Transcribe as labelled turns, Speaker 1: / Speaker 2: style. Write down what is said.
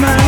Speaker 1: man.